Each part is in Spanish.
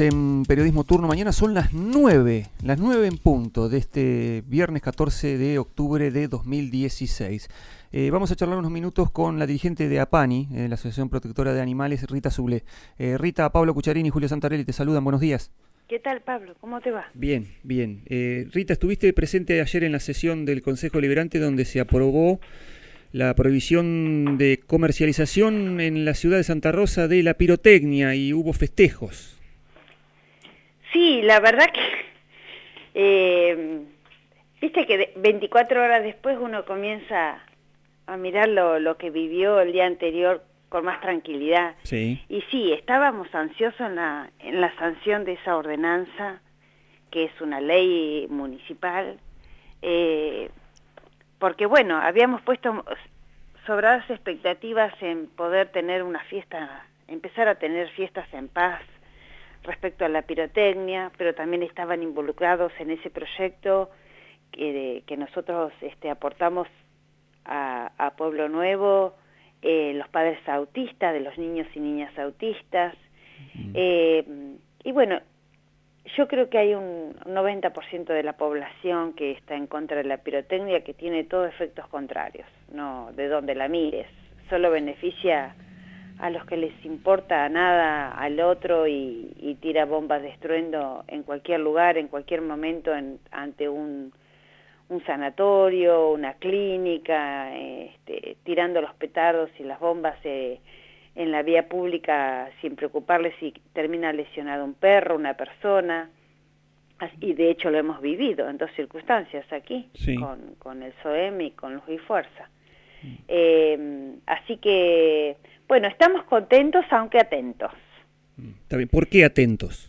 en Periodismo Turno. Mañana son las 9, las 9 en punto de este viernes 14 de octubre de 2016. Eh, vamos a charlar unos minutos con la dirigente de APANI, eh, la Asociación Protectora de Animales, Rita Zuble. Eh, Rita, Pablo Cucharini y Julio Santarelli te saludan. Buenos días. ¿Qué tal, Pablo? ¿Cómo te va? Bien, bien. Rita, estuviste presente ayer en la sesión del Consejo Liberante donde se aprobó la prohibición de comercialización en la ciudad de Santa Rosa de la pirotecnia y hubo festejos. Sí, la verdad que, eh, viste que 24 horas después uno comienza a mirar lo, que vivió el día anterior con más tranquilidad. Sí. Y sí, estábamos ansiosos en la, en la sanción de esa ordenanza, que es una ley municipal, eh, porque bueno, habíamos puesto sobradas expectativas en poder tener una fiesta, empezar a tener fiestas en paz, respecto a la pirotecnia, pero también estaban involucrados en ese proyecto que, que nosotros este, aportamos a, Pueblo Nuevo, eh, los padres autistas, de los niños y niñas autistas. Eh, y bueno, yo creo que hay un 90% de la población que está en contra de la pirotecnia que tiene todos efectos contrarios, no de donde la mires, solo beneficia a los que les importa nada al otro y, tira bombas de estruendo en cualquier lugar, en cualquier momento, ante un, sanatorio, una clínica, este, tirando los petardos y las bombas eh, en la vía pública sin preocuparles si termina lesionado un perro, una persona. Y de hecho lo hemos vivido en dos circunstancias aquí, con, con el SOEM y con Luz y Fuerza. Mm. Eh, así que bueno, estamos contentos aunque atentos. Mm, está bien. ¿Por qué atentos?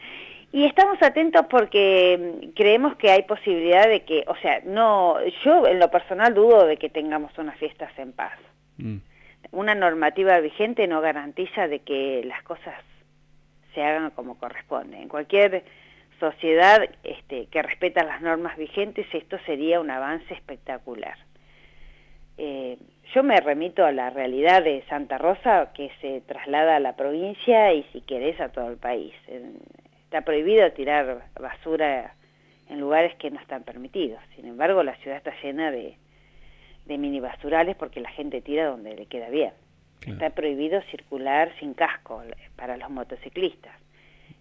y estamos atentos porque mm, creemos que hay posibilidad de que, o sea, no, yo en lo personal dudo de que tengamos unas fiestas en paz. Mm. Una normativa vigente no garantiza de que las cosas se hagan como corresponde. En cualquier sociedad este, que respeta las normas vigentes, esto sería un avance espectacular. Eh, yo me remito a la realidad de Santa Rosa que se traslada a la provincia y si querés a todo el país. Está prohibido tirar basura en lugares que no están permitidos. Sin embargo, la ciudad está llena de, de mini basurales porque la gente tira donde le queda bien. Está prohibido circular sin casco para los motociclistas.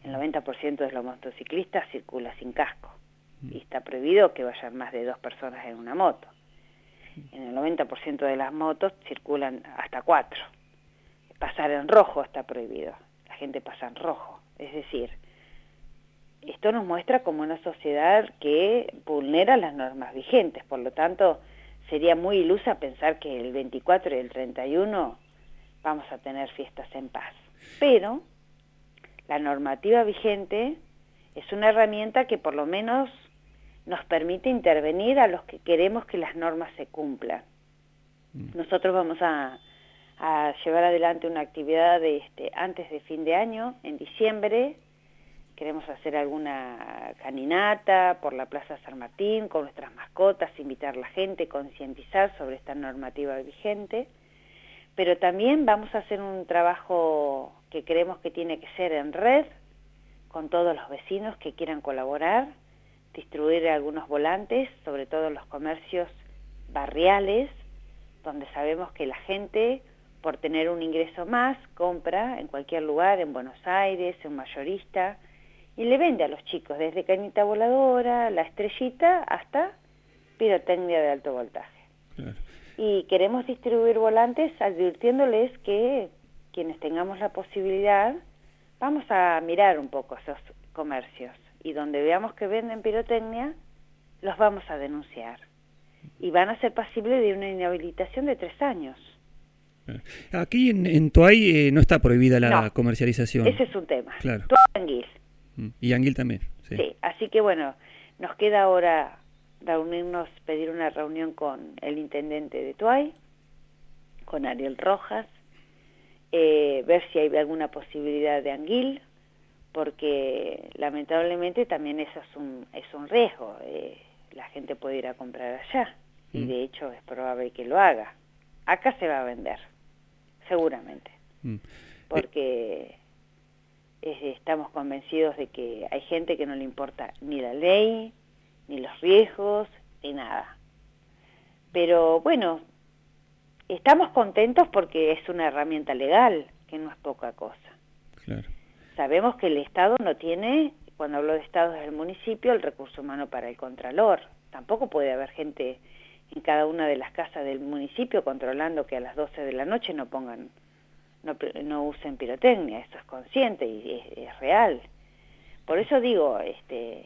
El 90% de los motociclistas circula sin casco. Mm. Y está prohibido que vayan más de dos personas en una moto en el 90% de las motos circulan hasta cuatro. Pasar en rojo está prohibido, la gente pasa en rojo. Es decir, esto nos muestra como una sociedad que vulnera las normas vigentes, por lo tanto sería muy ilusa pensar que el 24 y el 31 vamos a tener fiestas en paz. Pero la normativa vigente es una herramienta que por lo menos nos permite intervenir a los que queremos que las normas se cumplan. Mm. Nosotros vamos a, llevar adelante una actividad de este, antes de fin de año, en diciembre. Queremos hacer alguna caminata por la Plaza San Martín con nuestras mascotas, invitar a la gente, concientizar sobre esta normativa vigente. Pero también vamos a hacer un trabajo que creemos que tiene que ser en red, con todos los vecinos que quieran colaborar, distribuir algunos volantes, sobre todo en los comercios barriales, donde sabemos que la gente, por tener un ingreso más, compra en cualquier lugar, en Buenos Aires, en mayorista, y le vende a los chicos, desde cañita voladora, la estrellita, hasta pirotecnia de alto voltaje. Y queremos distribuir volantes advirtiéndoles que quienes tengamos la posibilidad, vamos a mirar un poco esos comercios y donde veamos que venden pirotecnia, los vamos a denunciar. Y van a ser pasibles de una inhabilitación de tres años. Eh, aquí en, en Toay eh, no está prohibida la comercialización. Ese es un tema. Claro. y Anguil. Mm, y Anguil también. Sí. así que bueno, nos queda ahora reunirnos, pedir una reunión con el intendente de Tuay, con Ariel Rojas, eh, ver si hay alguna posibilidad de Anguil, porque lamentablemente también eso es un, es un riesgo. Eh, la gente puede ir a comprar allá y mm. de hecho es probable que lo haga. Acá se va a vender, seguramente, mm. porque estamos convencidos de que hay gente que no le importa ni la ley, ni los riesgos, ni nada. Pero bueno, estamos contentos porque es una herramienta legal, que no es poca cosa. Sabemos que el Estado no tiene, cuando hablo de Estado es el municipio, el recurso humano para el contralor. Tampoco puede haber gente en cada una de las casas del municipio controlando que a las 12 de la noche no pongan no, usen pirotecnia, eso es consciente y es, real. Por eso digo, este,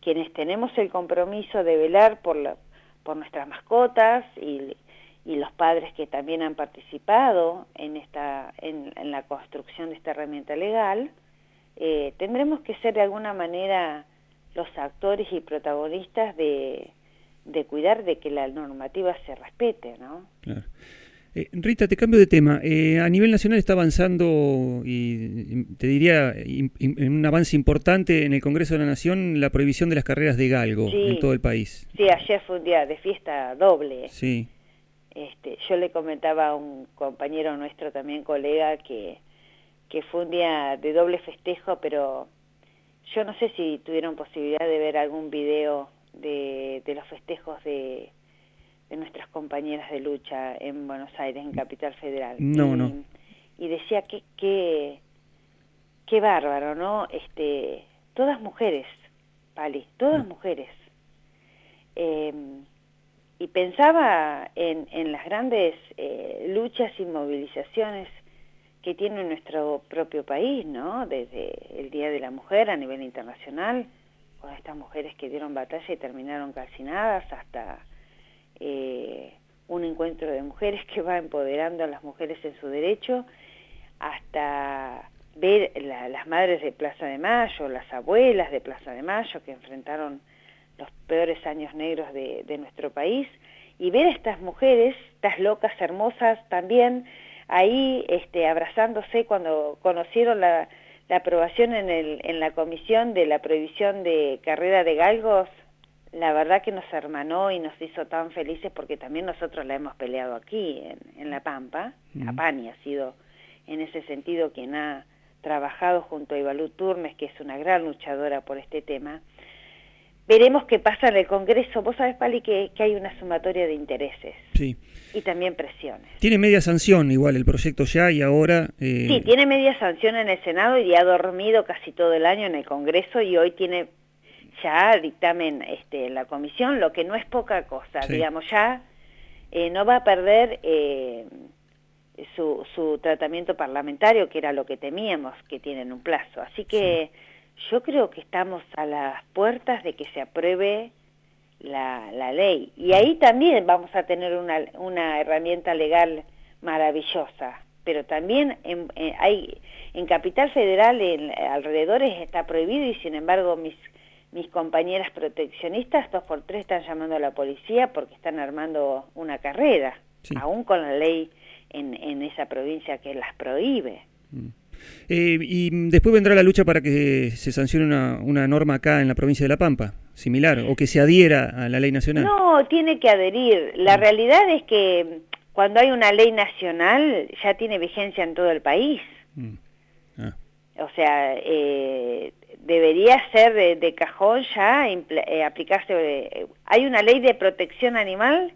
quienes tenemos el compromiso de velar por, la, por nuestras mascotas y, y, los padres que también han participado en, esta, en, la construcción de esta herramienta legal, eh, tendremos que ser de alguna manera los actores y protagonistas de, de cuidar de que la normativa se respete, ¿no? Claro. Eh, Rita, te cambio de tema. Eh, a nivel nacional está avanzando, y te diría, en un avance importante en el Congreso de la Nación, la prohibición de las carreras de galgo en todo el país. Sí, ayer fue un día de fiesta doble. Sí. Este, yo le comentaba a un compañero nuestro, también colega, que, que fue un día de doble festejo, pero yo no sé si tuvieron posibilidad de ver algún video de, de los festejos de de nuestras compañeras de lucha en Buenos Aires, en Capital Federal. No, no. Y decía que qué qué bárbaro, ¿no? Este, todas mujeres, Pali, todas mm. mujeres. Em, y pensaba en, en las grandes eh, luchas y movilizaciones que tiene nuestro propio país, ¿no? Desde el Día de la Mujer a nivel internacional, con estas mujeres que dieron batalla y terminaron calcinadas, hasta eh, un encuentro de mujeres que va empoderando a las mujeres en su derecho, hasta ver las madres de Plaza de Mayo, las abuelas de Plaza de Mayo que enfrentaron los peores años negros de, nuestro país, y ver a estas mujeres, estas locas hermosas también, ahí este, abrazándose cuando conocieron la, la aprobación en, el, en la comisión de la prohibición de carrera de galgos la verdad que nos hermanó y nos hizo tan felices porque también nosotros la hemos peleado aquí, en, La Pampa. Apani ha sido en ese sentido quien ha trabajado junto a Ibalú Turmes, que es una gran luchadora por este tema. Veremos qué pasa en el Congreso. Vos sabés, Pali, que, hay una sumatoria de intereses. Sí. Y también presiones. Tiene media sanción igual el proyecto ya y ahora... Eh... Sí, tiene media sanción en el Senado y ha dormido casi todo el año en el Congreso y hoy tiene ya dictamen este, la comisión, lo que no es poca cosa, digamos, ya eh, no va a perder eh, su, su, tratamiento parlamentario, que era lo que temíamos, que tienen un plazo. Así que yo creo que estamos a las puertas de que se apruebe la, la ley. Y ahí también vamos a tener una, una herramienta legal maravillosa, pero también en, eh, hay en Capital Federal, en alrededores, está prohibido y sin embargo mis mis compañeras proteccionistas, dos por tres, están llamando a la policía porque están armando una carrera, aún con la ley en, en, esa provincia que las prohíbe. Mm. Eh, y después vendrá la lucha para que se sancione una, una, norma acá en la provincia de La Pampa, similar, o que se adhiera a la ley nacional. No, tiene que adherir. La mm. realidad es que cuando hay una ley nacional ya tiene vigencia en todo el país. Mm. Ah. O sea, eh, debería ser de, cajón ya eh, aplicarse. Eh, hay una ley de protección animal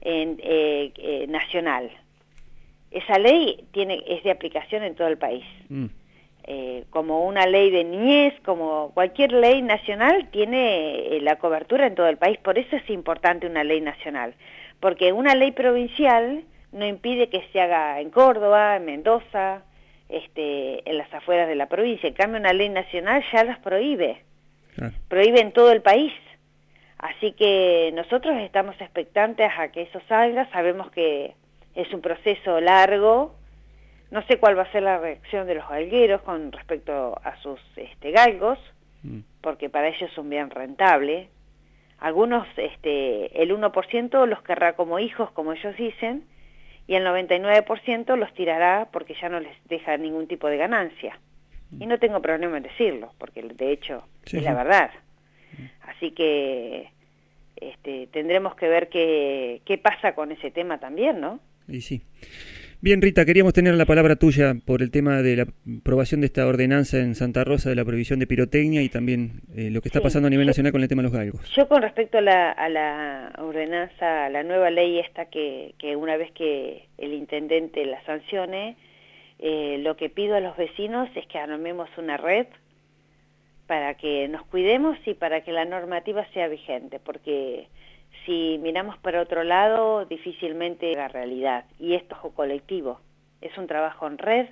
en, eh, nacional. Esa ley tiene es de aplicación en todo el país. Mm. como una ley de niñez, como cualquier ley nacional, tiene la cobertura en todo el país. Por eso es importante una ley nacional. Porque una ley provincial no impide que se haga en Córdoba, en Mendoza, este, en las afueras de la provincia. En cambio, una ley nacional ya las prohíbe. Prohíbe en todo el país. Así que nosotros estamos expectantes a que eso salga. Sabemos que es un proceso largo. No sé cuál va a ser la reacción de los galgueros con respecto a sus este, galgos, mm. porque para ellos es un bien rentable. Algunos, este, el 1% los querrá como hijos, como ellos dicen, y el 99% los tirará porque ya no les deja ningún tipo de ganancia. Y no tengo problema en decirlo, porque de hecho es la verdad. Así que este, tendremos que ver qué, qué pasa con ese tema también, ¿no? Y sí. Bien, Rita, queríamos tener la palabra tuya por el tema de la aprobación de esta ordenanza en Santa Rosa de la prohibición de pirotecnia y también eh, lo que está pasando a nivel nacional con el tema de los galgos. Yo con respecto a la, ordenanza, a la nueva ley esta que, una vez que el intendente la sancione, eh, lo que pido a los vecinos es que armemos una red para que nos cuidemos y para que la normativa sea vigente, porque si miramos para otro lado, difícilmente la realidad. Y esto es colectivo, es un trabajo en red.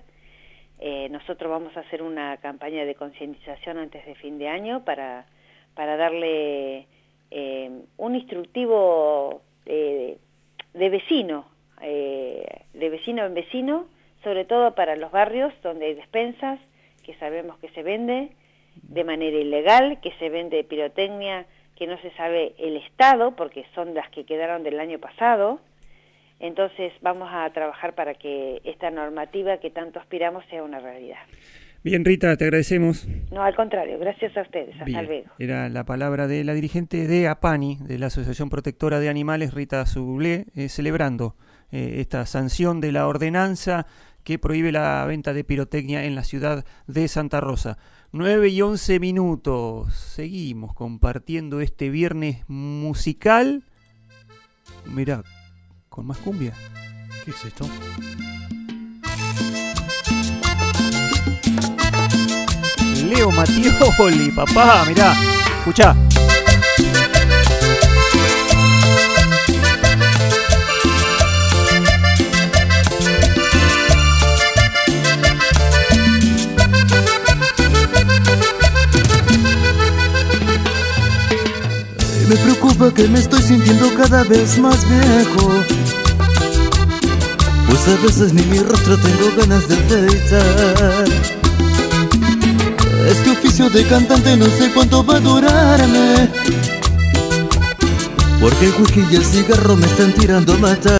Eh, nosotros vamos a hacer una campaña de concientización antes de fin de año para, para darle eh, un instructivo de, de vecino, eh, de vecino en vecino, sobre todo para los barrios donde hay despensas, que sabemos que se vende de manera ilegal, que se vende pirotecnia que no se sabe el estado, porque son las que quedaron del año pasado. Entonces vamos a trabajar para que esta normativa que tanto aspiramos sea una realidad. Bien, Rita, te agradecemos. No, al contrario, gracias a ustedes. Hasta luego. Era la palabra de la dirigente de APANI, de la Asociación Protectora de Animales, Rita Zublé, eh, celebrando eh, esta sanción de la ordenanza que prohíbe la venta de pirotecnia en la ciudad de Santa Rosa. 9 y 11 minutos. Seguimos compartiendo este viernes musical. Mira, con más cumbia. ¿Qué es esto? Leo Matioli, papá, mirá. Escuchá. Me preocupa que me estoy sintiendo cada vez más viejo. Pues a veces ni mi rostro tengo ganas de afeitar. Este oficio de cantante no sé cuánto va a durarme Porque el whisky y el cigarro me están tirando a matar